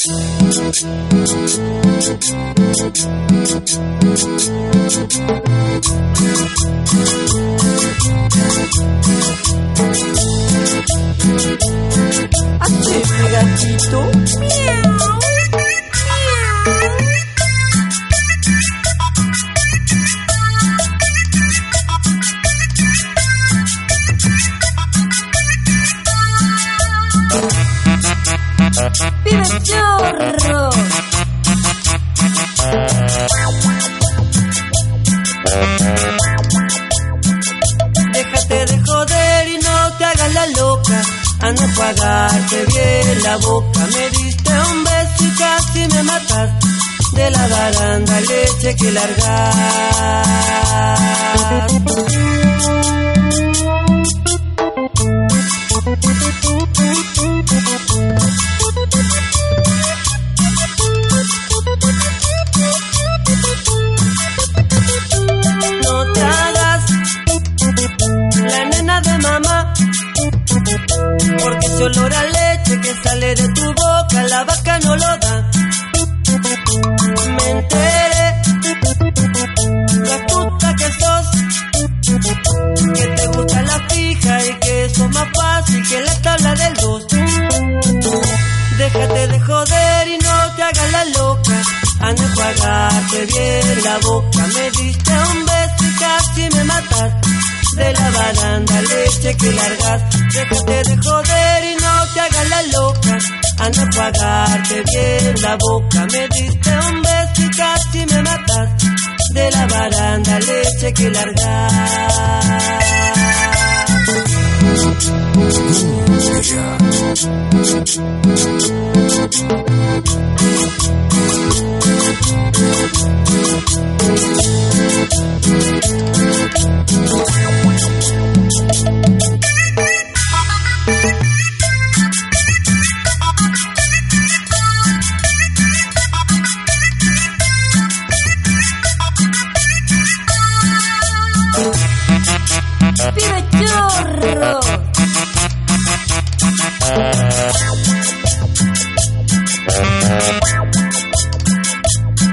Aqui, gatito, miau. en la boca me diste un beso y casi me matas. De la baranda leche que largar. No la nena de mamá, porque se olora sale de tu boca la vaca boca me diste un beso y casi me matas De la baranda leche que largar.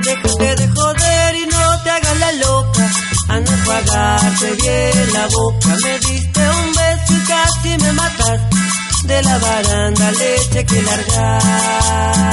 Déjate de joder y no te hagas la loca. A no pagarte bien la boca. Me diste un beso y casi me mataste. De la baranda leche que largar.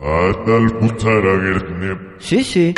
Hasta el puchara Sí, sí.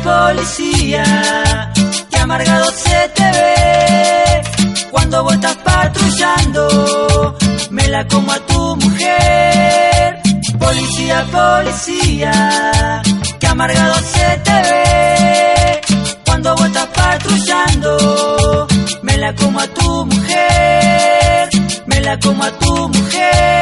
Policía, que amargado se te ve cuando vos estás patrullando. Me la como a tu mujer. Policía, policía, que amargado se te ve cuando vos estás patrullando. Me la como a tu mujer, me la como a tu mujer.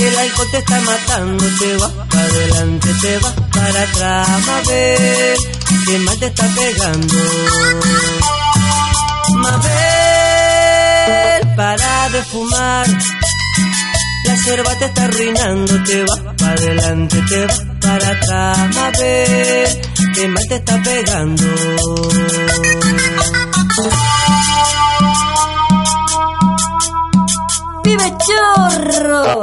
El alcohol te está matando, te vas para adelante, te vas para atrás, Mabel, que mal te está pegando. Mabel, para de fumar, la cerva te está arruinando, te vas para adelante, te vas para atrás, Mabel, que mal te está pegando. vive chorro.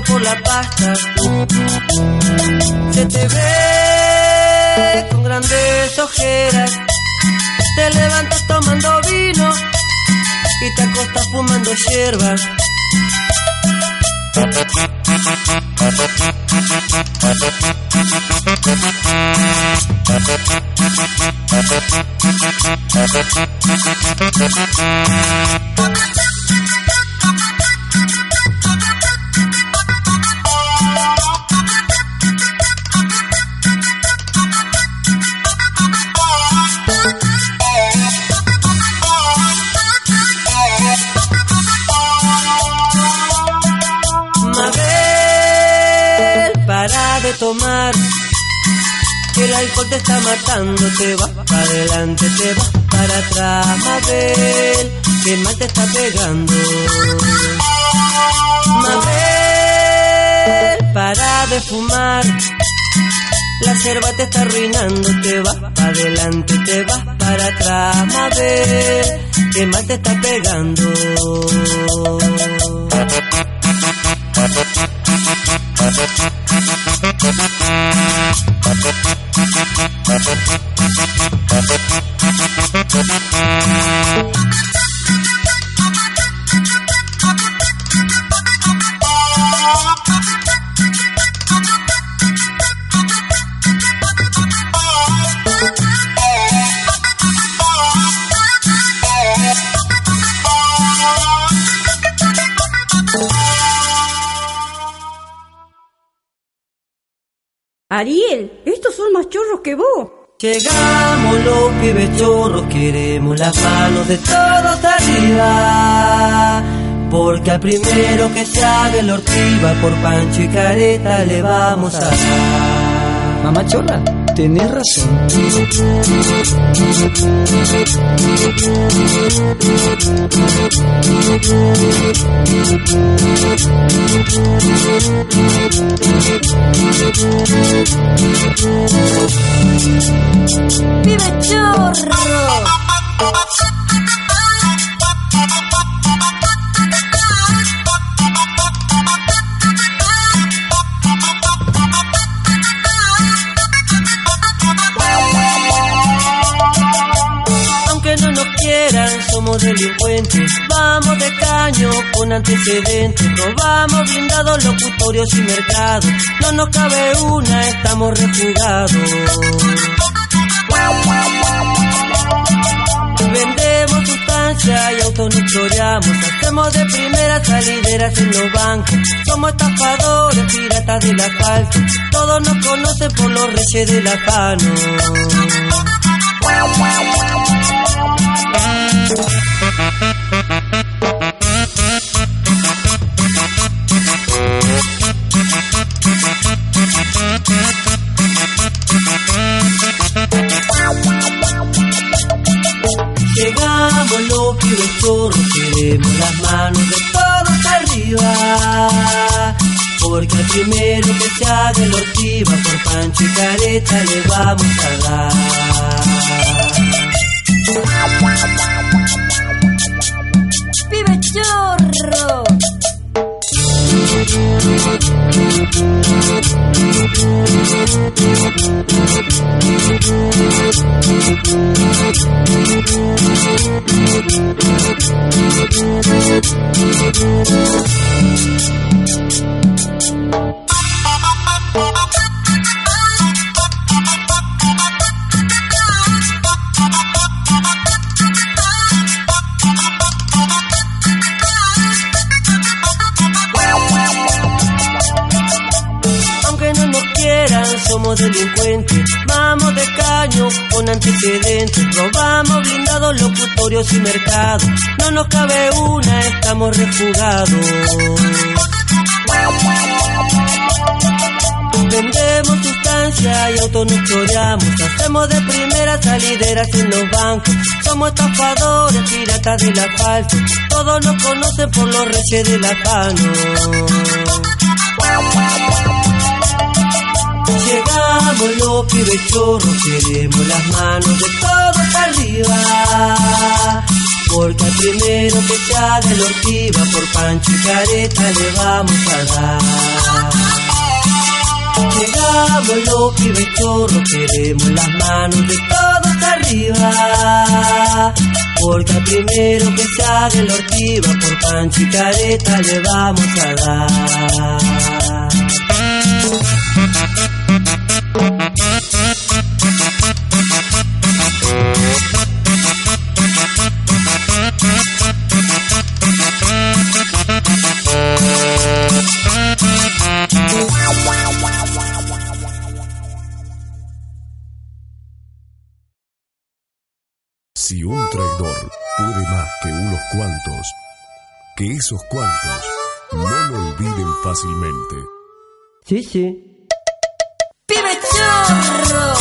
por la pasta. Se te ve con grandes ojeras. Te levantas tomando vino y te acostas fumando hierbas. El alcohol te está matando, te vas para adelante, te vas para atrás, Mabel, que mal te está pegando. Mabel, para de fumar, la cerva te está arruinando, te vas para adelante, te vas para atrás, Mabel, que mal te está pegando. Thank you. Ariel, estos son más chorros que vos. Llegamos los pibes chorros, queremos las manos de todos arriba. Porque al primero que haga el ortiva por Pancho y Careta le vamos a dar. Mamá Chorra, tenés razón. ¡Vive chorro! Somos delincuentes, vamos de caño con antecedentes, robamos blindados, locutorios y mercados, no nos cabe una, estamos refugados. Vendemos sustancia y autonictoriamos, hacemos de primera salideras en los bancos, somos estafadores, piratas del asfalto, todos nos conocen por los reyes de la cano. Llegamos los pibes chorros, queremos las manos de todos arriba. Porque al primero que se haga el ortiva por Pancho y Careta le vamos a dar. Somos y mercados, no nos cabe una, estamos refugados. Vendemos sustancia y autonucleamos, hacemos de primera salideras en los bancos, somos estafadores, piratas del asfalto, todos nos conocen por los reyes de la cano. Llegamos los pibes chorros, queremos las manos de todos Porque al primero que haga el ortiva por Pancho y Careta le vamos a dar. Llegamos los pibes chorros, queremos las manos de todos arriba. Porque al primero que haga el ortiva por Pancho y Careta le vamos a dar. Que esos cuantos no lo olviden fácilmente. Sí, sí. ¡Pibe chorro!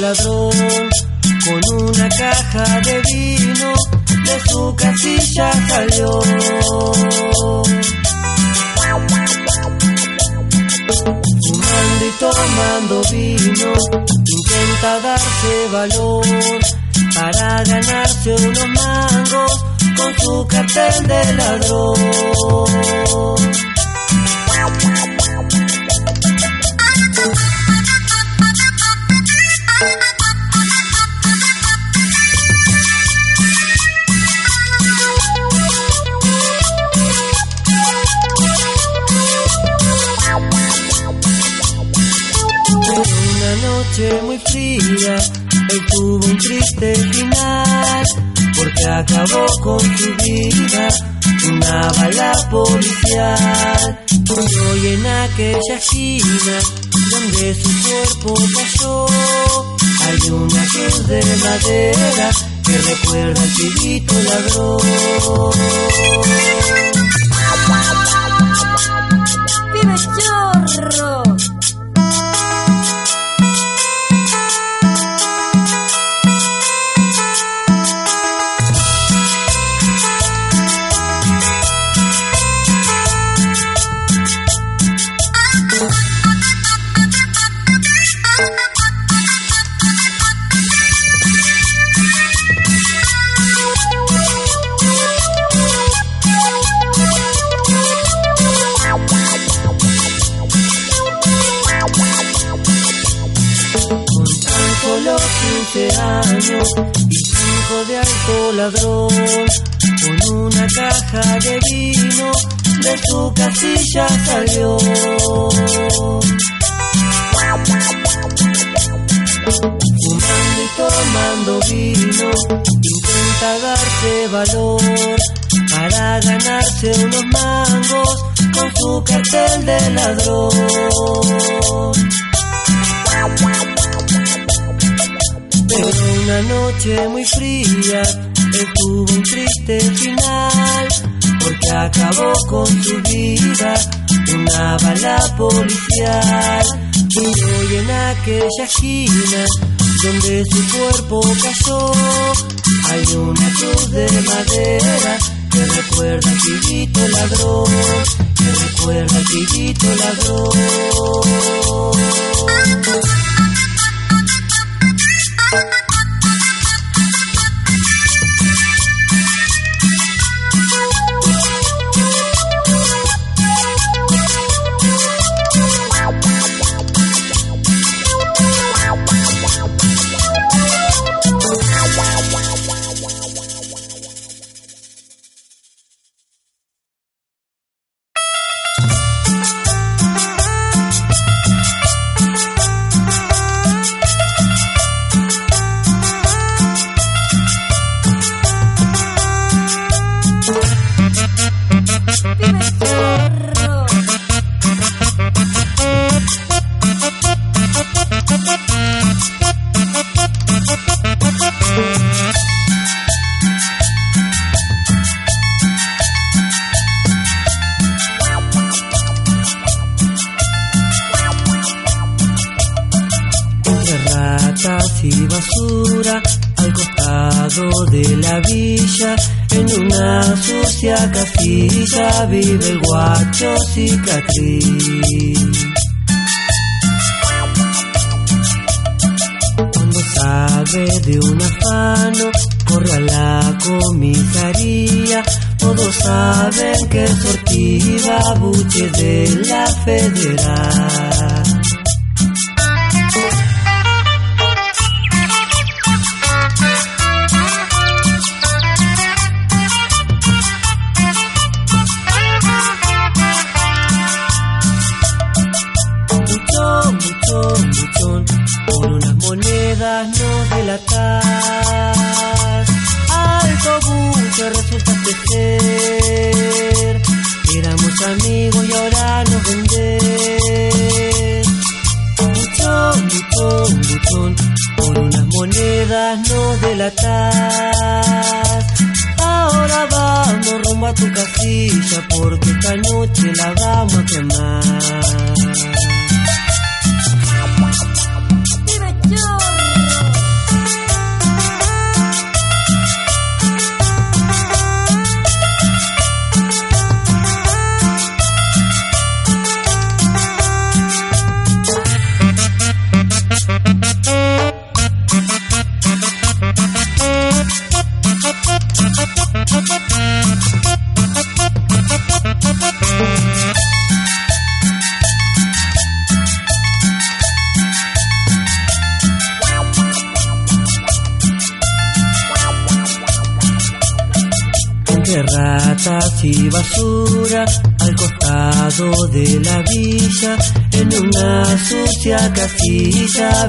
ladrón con una caja de vino de su casilla salió. Fumando y tomando vino, intenta darse valor para ganarse unos mangos con su cartel de ladrón. él tuvo un triste final, porque acabó con su vida una bala policial. Murió y en aquella esquina donde su cuerpo cayó, hay una cruz de madera que recuerda al pibito ladrón. cuesta darse valor para ganarse unos mangos con su cartel de ladrón. Pero una noche muy fría estuvo un triste final, porque acabó con su vida una bala policial. Y hoy en aquella esquina donde su cuerpo pasó hay una cruz de madera que recuerda al pillito ladrón, que recuerda al pillito ladrón. cicatriz. pero resultaste ser. Éramos amigos y ahora nos vendés. Butón, butón, butón, por unas monedas nos delatás. Ahora vamos rumbo a tu casilla porque esta noche la vamos a quemar.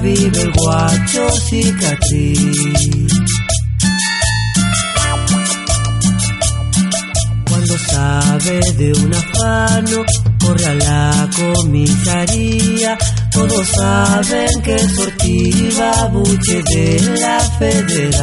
vive el guacho cicatriz. Cuando sabe de un afano, corre a la comisaría. Todos saben que es sortiva buche de la federal.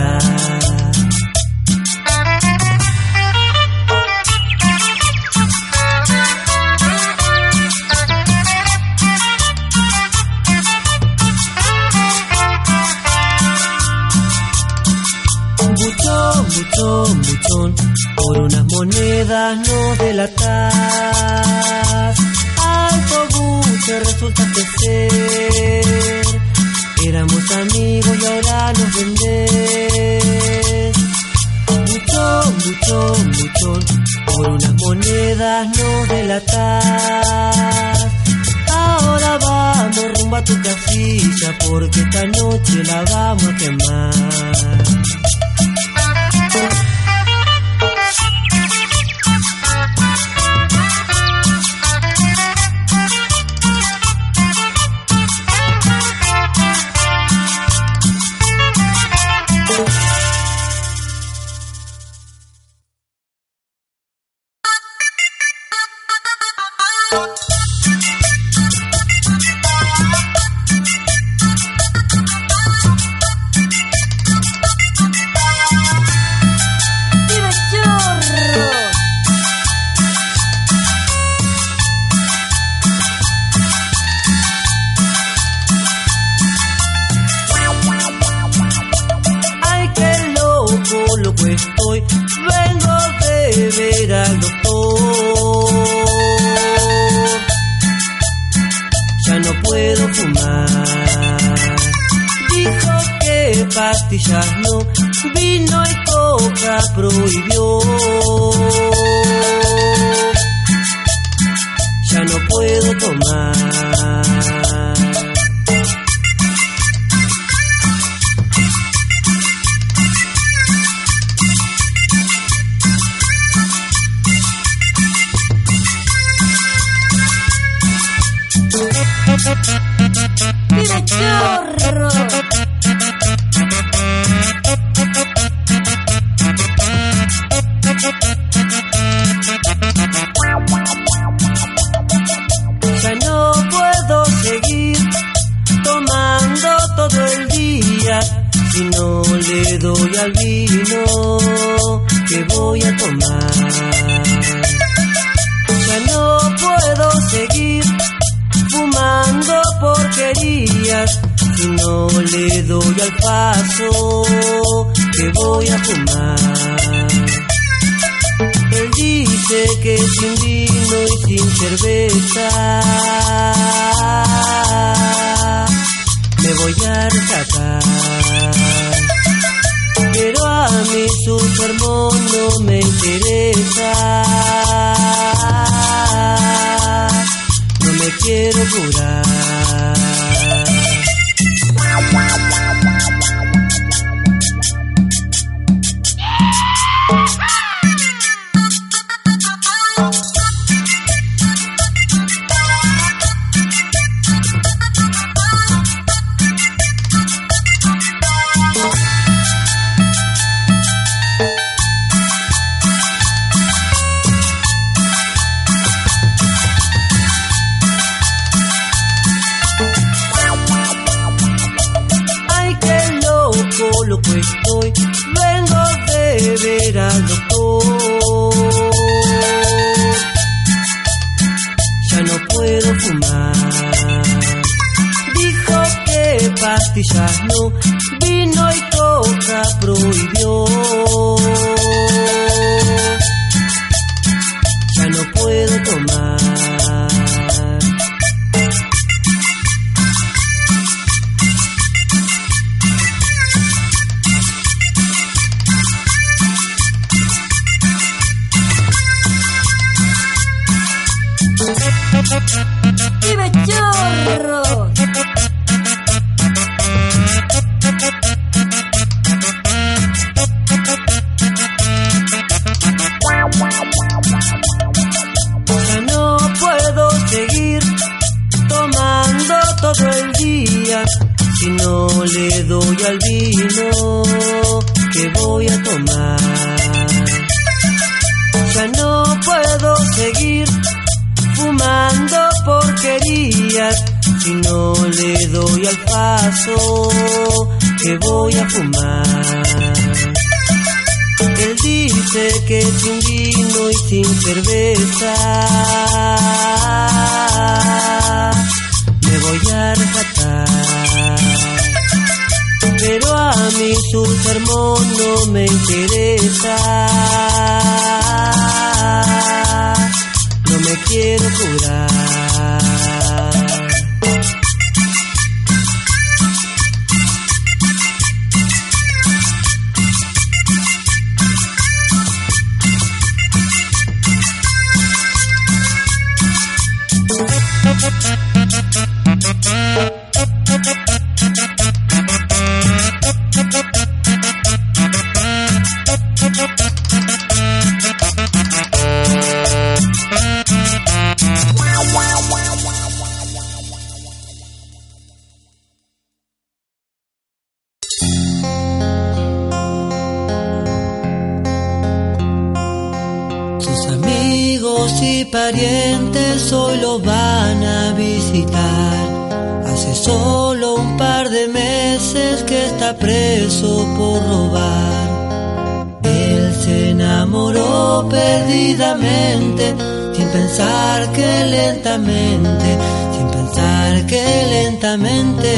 y parientes hoy lo van a visitar. Hace solo un par de meses que está preso por robar. Él se enamoró perdidamente, sin pensar que lentamente, sin pensar que lentamente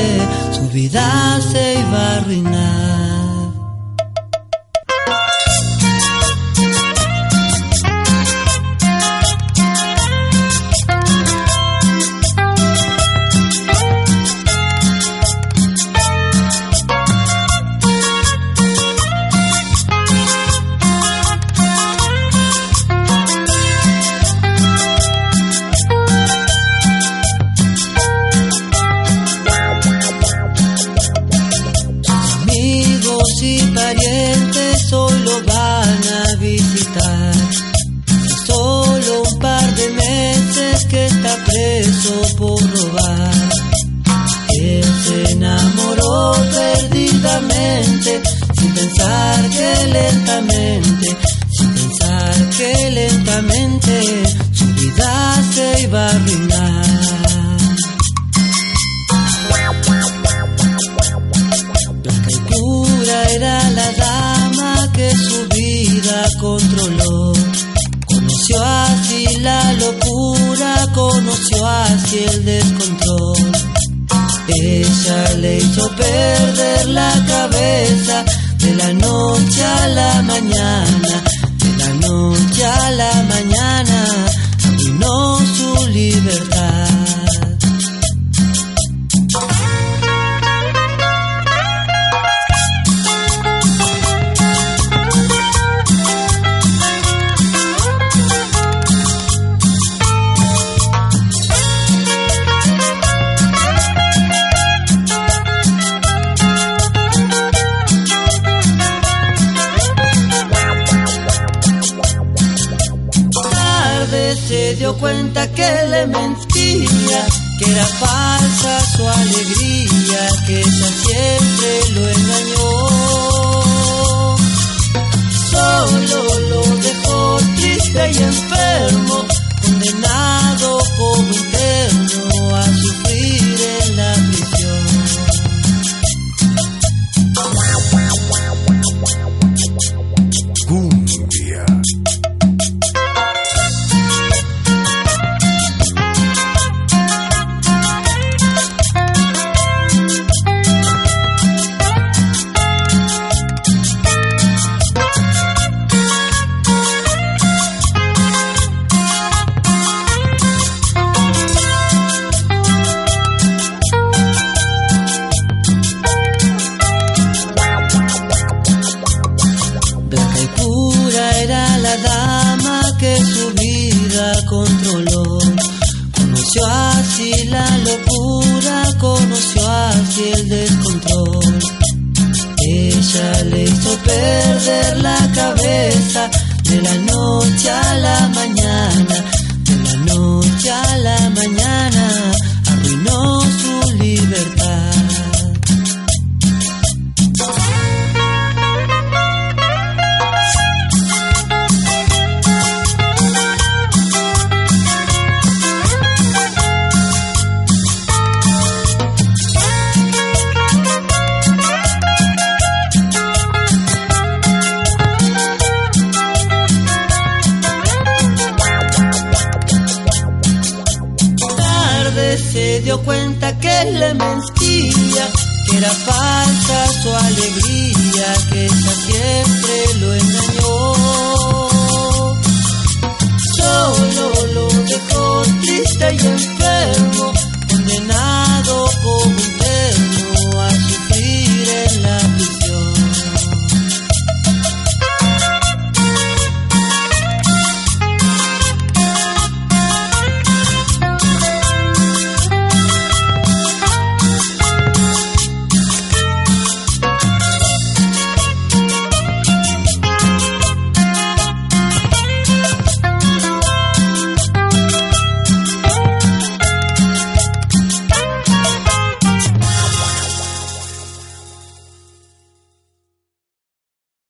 su vida se iba a arruinar.